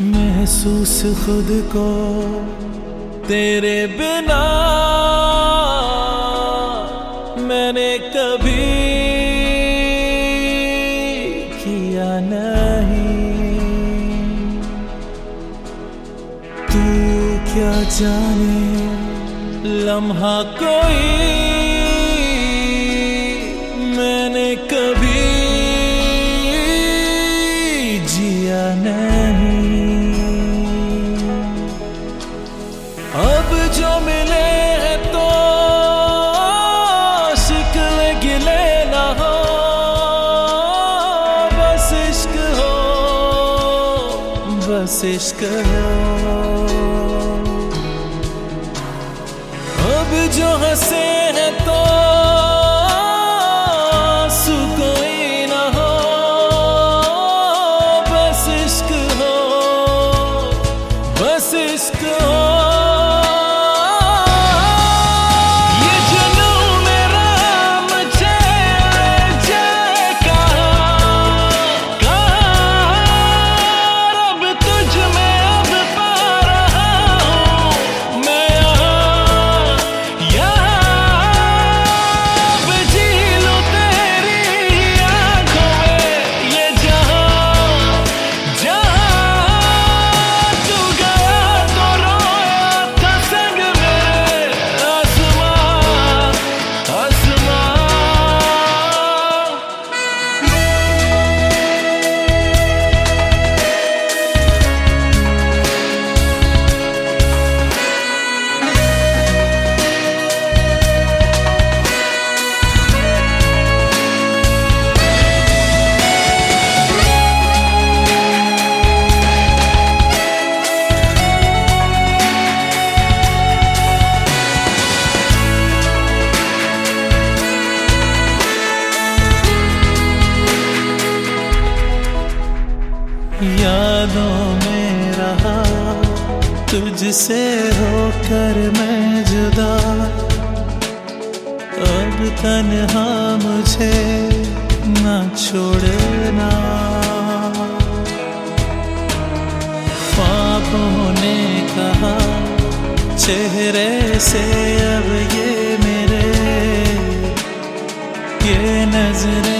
महसूस खुद को तेरे बिना। मैंने कभी किया नहीं। तू क्या जाने लम्हा कोई? मैंने कभी इश्क अब जो हंसे हैं यादों में रहा, तुझसे होकर मैं जुदा। अब तन्हा मुझे ना छोड़ना। ख्वाबों ने कहा, चेहरे से अब ये मेरे, ये नज़रें